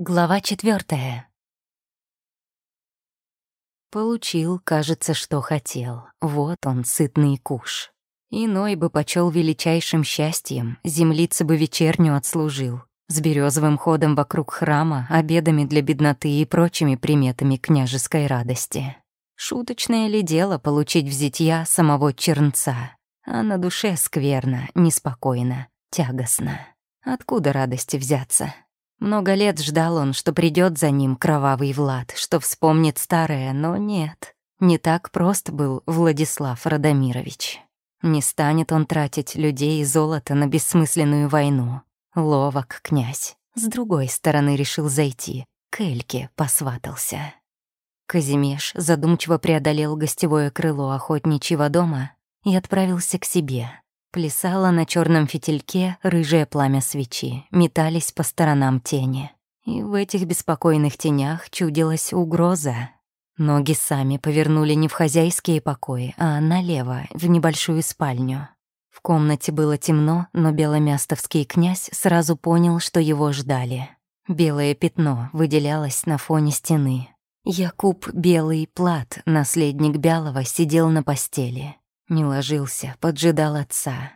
Глава четвертая. Получил, кажется, что хотел. Вот он, сытный куш. Иной бы почел величайшим счастьем, землицы бы вечерню отслужил, с березовым ходом вокруг храма, обедами для бедноты и прочими приметами княжеской радости. Шуточное ли дело получить в зятья самого чернца? А на душе скверно, неспокойно, тягостно. Откуда радости взяться? Много лет ждал он, что придет за ним кровавый Влад, что вспомнит старое, но нет. Не так прост был Владислав Радомирович. Не станет он тратить людей и золото на бессмысленную войну. Ловок князь. С другой стороны решил зайти. К Эльке посватался. Казимеш задумчиво преодолел гостевое крыло охотничьего дома и отправился к себе. Плясало на черном фитильке рыжее пламя свечи, метались по сторонам тени. И в этих беспокойных тенях чудилась угроза. Ноги сами повернули не в хозяйские покои, а налево, в небольшую спальню. В комнате было темно, но беломястовский князь сразу понял, что его ждали. Белое пятно выделялось на фоне стены. Якуб Белый Плат, наследник Бялого, сидел на постели. Не ложился, поджидал отца.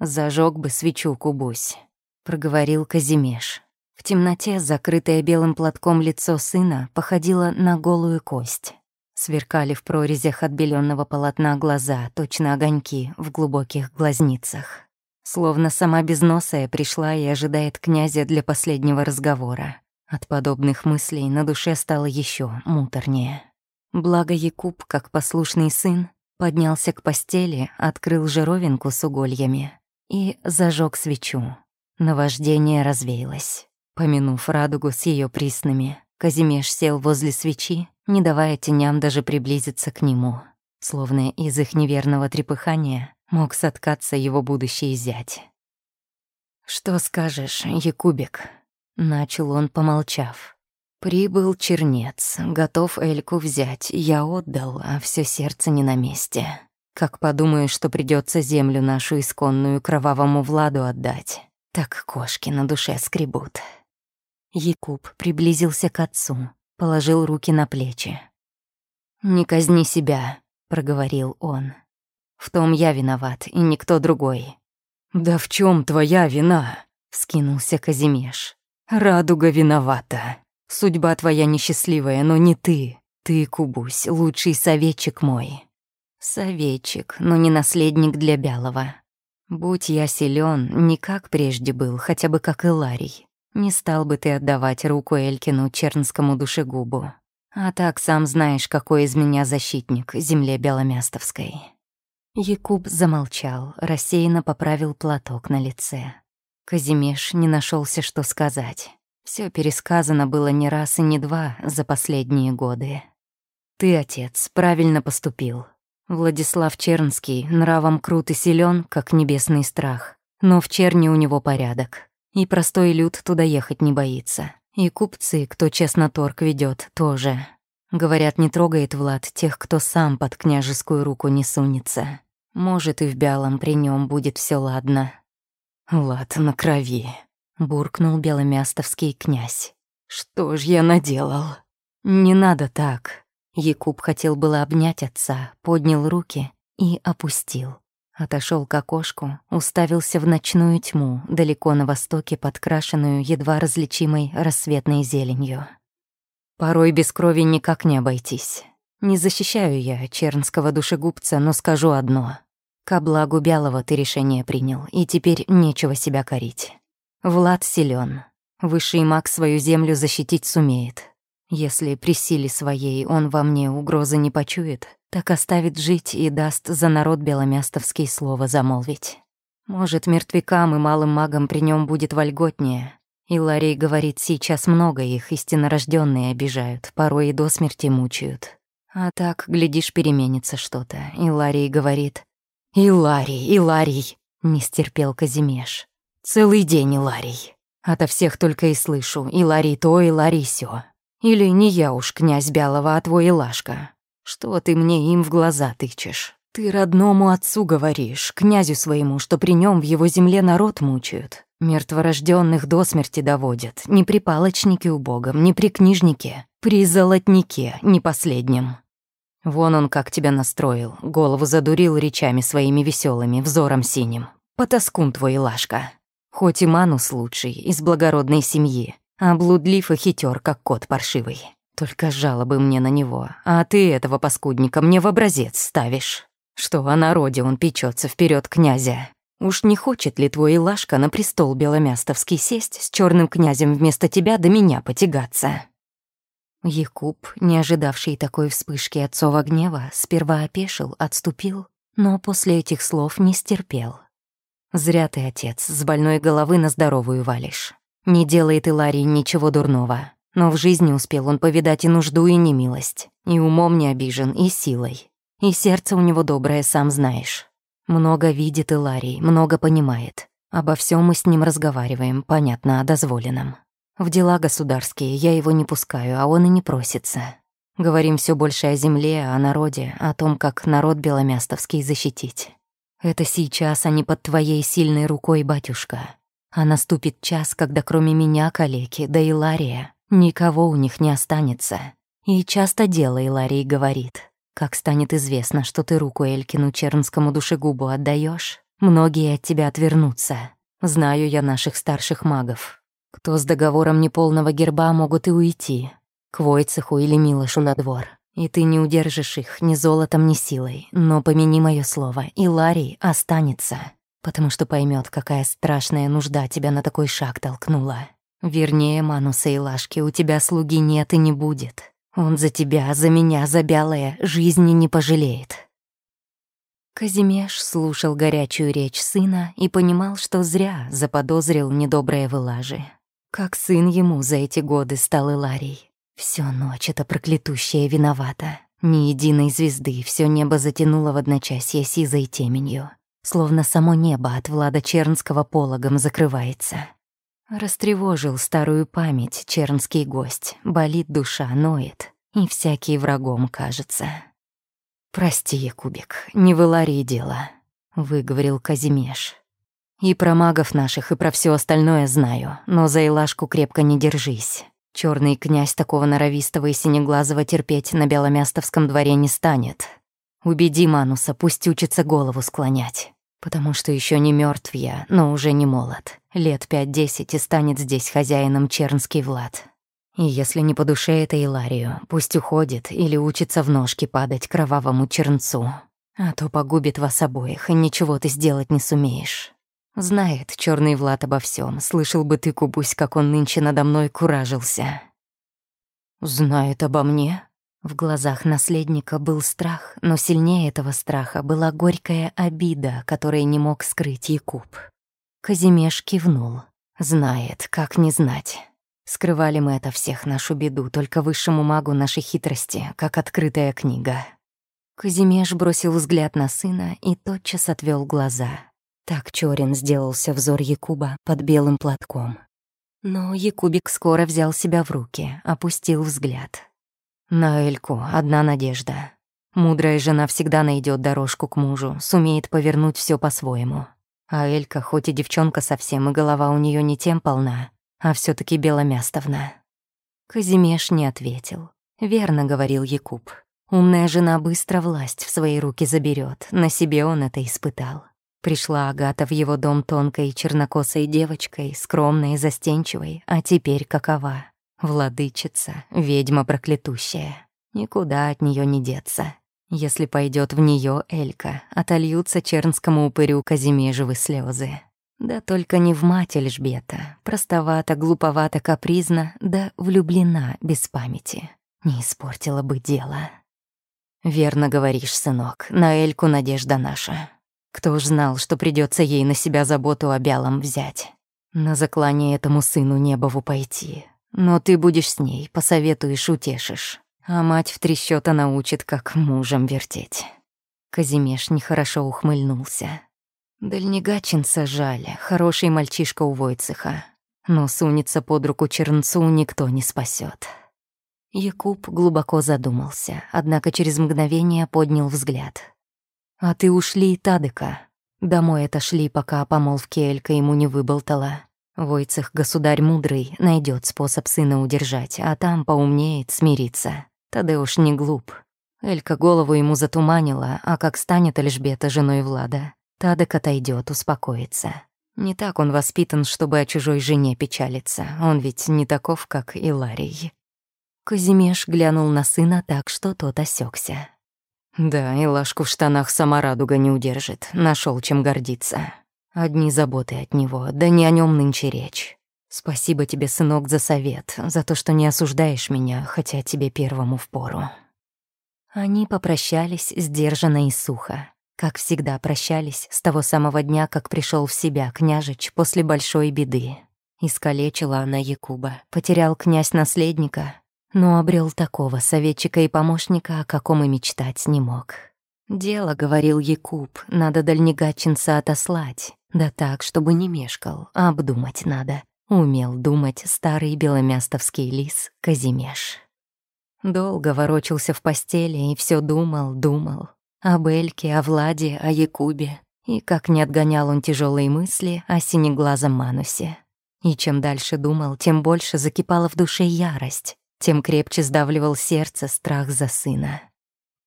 «Зажег бы свечу, Кубусь», — проговорил Казимеш. В темноте, закрытое белым платком лицо сына, походило на голую кость. Сверкали в прорезях отбеленного полотна глаза, точно огоньки в глубоких глазницах. Словно сама безносая пришла и ожидает князя для последнего разговора. От подобных мыслей на душе стало еще муторнее. Благо Якуб, как послушный сын, поднялся к постели, открыл жировинку с угольями и зажег свечу. Наваждение развеялось. Помянув радугу с ее приснами, Казимеш сел возле свечи, не давая теням даже приблизиться к нему. Словно из их неверного трепыхания мог соткаться его будущий зять. «Что скажешь, Якубик?» — начал он, помолчав. Прибыл чернец, готов Эльку взять. Я отдал, а все сердце не на месте. Как подумаю, что придется землю нашу исконную кровавому Владу отдать, так кошки на душе скребут. Якуб приблизился к отцу, положил руки на плечи. «Не казни себя», — проговорил он. «В том я виноват, и никто другой». «Да в чем твоя вина?» — вскинулся Казимеш. «Радуга виновата». Судьба твоя несчастливая, но не ты. Ты, Кубусь, лучший советчик мой. Советчик, но не наследник для Бялого. Будь я силен, не как прежде был, хотя бы как и Ларий. Не стал бы ты отдавать руку Элькину чернскому душегубу. А так сам знаешь, какой из меня защитник земле Беломястовской. Якуб замолчал, рассеянно поправил платок на лице. Казимеш не нашелся, что сказать. Все пересказано было не раз и не два за последние годы. Ты, отец, правильно поступил. Владислав Чернский нравом крут и силен, как небесный страх. Но в черне у него порядок. И простой люд туда ехать не боится. И купцы, кто честно торг ведет, тоже. Говорят, не трогает Влад тех, кто сам под княжескую руку не сунется. Может, и в Бялом при нем будет все ладно. Лад на крови буркнул беломястовский князь. «Что ж я наделал?» «Не надо так». Якуб хотел было обнять отца, поднял руки и опустил. Отошел к окошку, уставился в ночную тьму, далеко на востоке, подкрашенную едва различимой рассветной зеленью. Порой без крови никак не обойтись. Не защищаю я чернского душегубца, но скажу одно. Ко благу Бялого ты решение принял, и теперь нечего себя корить. Влад силен. Высший маг свою землю защитить сумеет. Если при силе своей он во мне угрозы не почует, так оставит жить и даст за народ беломястовский слово замолвить. Может, мертвякам и малым магам при нем будет вольготнее. И Ларей говорит, сейчас много их истиннорожденные обижают, порой и до смерти мучают. А так, глядишь, переменится что-то. И Ларий говорит... «И Ларий, и Ларий!» — не стерпел Казимеш. Целый день Иларий. Ото всех только и слышу, Иларий то, Иларий сё. Или не я уж, князь Бялова, а твой Илашка. Что ты мне им в глаза тычешь? Ты родному отцу говоришь, князю своему, что при нем в его земле народ мучают. Мертворожденных до смерти доводят. Не при палочнике убогом, не при книжнике, при золотнике, не последнем. Вон он как тебя настроил, голову задурил речами своими веселыми, взором синим. Потаскун твой, Лашка. Хоть и Манус лучший, из благородной семьи, а блудлив и хитер, как кот паршивый. Только жалобы мне на него, а ты этого паскудника мне в образец ставишь. Что о народе он печется вперед князя. Уж не хочет ли твой Илашка на престол беломястовский сесть с черным князем вместо тебя до меня потягаться?» Якуб, не ожидавший такой вспышки отцова гнева, сперва опешил, отступил, но после этих слов не стерпел. «Зря ты, отец, с больной головы на здоровую валишь. Не делает Иларий ничего дурного, но в жизни успел он повидать и нужду, и немилость, и умом не обижен, и силой. И сердце у него доброе, сам знаешь. Много видит Иларий, много понимает. Обо всем мы с ним разговариваем, понятно, о дозволенном. В дела государские я его не пускаю, а он и не просится. Говорим все больше о земле, о народе, о том, как народ беломястовский защитить. Это сейчас, а не под твоей сильной рукой, батюшка. А наступит час, когда кроме меня, калеки, да и Лария, никого у них не останется. И часто дело Иларий говорит. Как станет известно, что ты руку Элькину Чернскому душегубу отдаешь, многие от тебя отвернутся. Знаю я наших старших магов. Кто с договором неполного герба могут и уйти. К Войцеху или Милошу на двор. И ты не удержишь их ни золотом, ни силой. Но помяни мое слово, и Ларий останется. Потому что поймет, какая страшная нужда тебя на такой шаг толкнула. Вернее, Мануса и Лашки, у тебя слуги нет и не будет. Он за тебя, за меня, за Бялое жизни не пожалеет». Казимеш слушал горячую речь сына и понимал, что зря заподозрил недоброе вылажи. Как сын ему за эти годы стал Иларий. Всю ночь эта проклятущая виновата. Ни единой звезды все небо затянуло в одночасье сизой теменью. Словно само небо от Влада Чернского пологом закрывается. Растревожил старую память чернский гость, болит душа, ноет, и всякий врагом кажется. «Прости, Якубик, не в дело», — выговорил Казимеш. «И про магов наших, и про все остальное знаю, но за Илашку крепко не держись. Черный князь такого норовистого и синеглазого терпеть на Беломястовском дворе не станет. Убеди Мануса, пусть учится голову склонять, потому что еще не мертв я, но уже не молод. Лет пять-десять и станет здесь хозяином Чернский Влад. И если не по душе это Иларию, пусть уходит или учится в ножки падать кровавому чернцу. А то погубит вас обоих, и ничего ты сделать не сумеешь. Знает черный Влад обо всем. Слышал бы ты, Кубусь, как он нынче надо мной куражился. Знает обо мне? В глазах наследника был страх, но сильнее этого страха была горькая обида, которой не мог скрыть Якуб. Казимеш кивнул. Знает, как не знать. Скрывали мы это всех нашу беду, только высшему магу нашей хитрости, как открытая книга. Казимеш бросил взгляд на сына и тотчас отвел глаза. Так Чорин сделался взор Якуба под белым платком. Но Якубик скоро взял себя в руки, опустил взгляд. На Эльку одна надежда. Мудрая жена всегда найдет дорожку к мужу, сумеет повернуть все по-своему. А Элька, хоть и девчонка совсем, и голова у нее не тем полна, а все таки беломястовна. Казимеш не ответил. Верно говорил Якуб. Умная жена быстро власть в свои руки заберет, на себе он это испытал. Пришла Агата в его дом тонкой чернокосой девочкой, скромной и застенчивой, а теперь какова? Владычица, ведьма проклятущая. Никуда от нее не деться. Если пойдет в нее Элька, отольются чернскому упырю Казимежевы слезы. Да только не в мать Эльжбета, простовато, глуповато, капризно, да влюблена без памяти. Не испортила бы дело. «Верно говоришь, сынок, на Эльку надежда наша. Кто ж знал, что придется ей на себя заботу о Бялом взять? На заклание этому сыну небову пойти. Но ты будешь с ней, посоветуешь, утешишь. А мать в три счета научит, как мужем вертеть. Казимеш нехорошо ухмыльнулся. Дальнегачинца жаль, хороший мальчишка у Войцеха. Но сунется под руку чернцу никто не спасет. Якуб глубоко задумался, однако через мгновение поднял взгляд. «А ты ушли, Тадыка. Домой отошли, пока о помолвке Элька ему не выболтала. Войцех, государь мудрый, найдет способ сына удержать, а там поумнеет, смириться. Тадеуш не глуп. Элька голову ему затуманила, а как станет Эльжбета женой Влада, Тадек отойдет, успокоится. Не так он воспитан, чтобы о чужой жене печалиться. Он ведь не таков, как Иларий. Казимеш глянул на сына так, что тот осекся. Да, Илашку в штанах сама радуга не удержит. Нашел чем гордиться. Одни заботы от него, да не о нем нынче речь. Спасибо тебе, сынок, за совет, за то, что не осуждаешь меня, хотя тебе первому впору. Они попрощались сдержанно и сухо. Как всегда прощались с того самого дня, как пришел в себя княжич после большой беды. Искалечила она Якуба, потерял князь наследника, но обрел такого советчика и помощника, о каком и мечтать не мог. «Дело, — говорил Якуб, — надо дальнегатчинца отослать, да так, чтобы не мешкал, а обдумать надо. Умел думать старый беломястовский лис Казимеш. Долго ворочался в постели и все думал, думал. Об Эльке, о Владе, о Якубе. И как не отгонял он тяжелые мысли о синеглазом Манусе. И чем дальше думал, тем больше закипала в душе ярость, тем крепче сдавливал сердце страх за сына.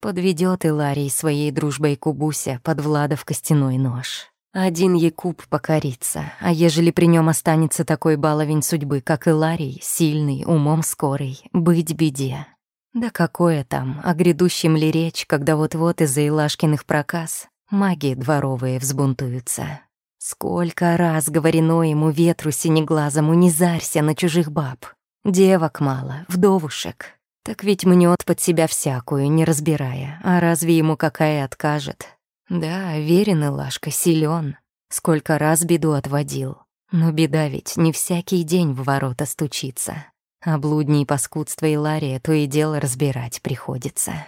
Подведет Иларий своей дружбой Кубуся под Владов костяной нож. Один Якуб покорится, а ежели при нем останется такой баловень судьбы, как Иларий, сильный, умом скорый, быть беде. Да какое там, о грядущем ли речь, когда вот-вот из-за Илашкиных проказ маги дворовые взбунтуются. Сколько раз говорено ему ветру синеглазому не зарься на чужих баб. Девок мало, вдовушек. Так ведь мнет под себя всякую, не разбирая, а разве ему какая откажет? Да, верен Илашка, силен. Сколько раз беду отводил. Но беда ведь не всякий день в ворота стучится. А блудни и паскудство Илария то и дело разбирать приходится.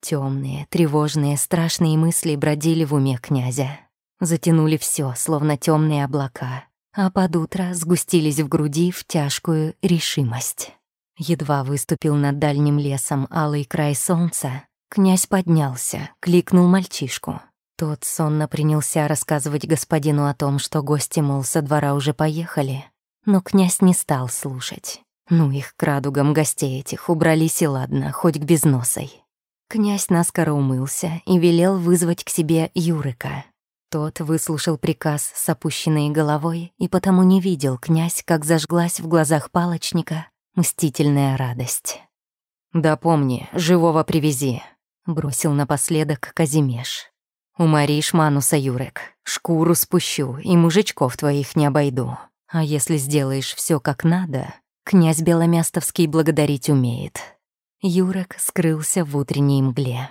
Темные, тревожные, страшные мысли бродили в уме князя. Затянули все, словно темные облака, а под утро сгустились в груди в тяжкую решимость. Едва выступил над дальним лесом алый край солнца, Князь поднялся, кликнул мальчишку. Тот сонно принялся рассказывать господину о том, что гости, мол, со двора уже поехали. Но князь не стал слушать. Ну их к радугам гостей этих убрались и ладно, хоть к безносой. Князь наскоро умылся и велел вызвать к себе Юрика. Тот выслушал приказ с опущенной головой и потому не видел князь, как зажглась в глазах палочника мстительная радость. «Да помни, живого привези», Бросил напоследок Казимеш. «Уморишь Мануса, Юрек, шкуру спущу и мужичков твоих не обойду. А если сделаешь все как надо, князь Беломястовский благодарить умеет». Юрек скрылся в утренней мгле.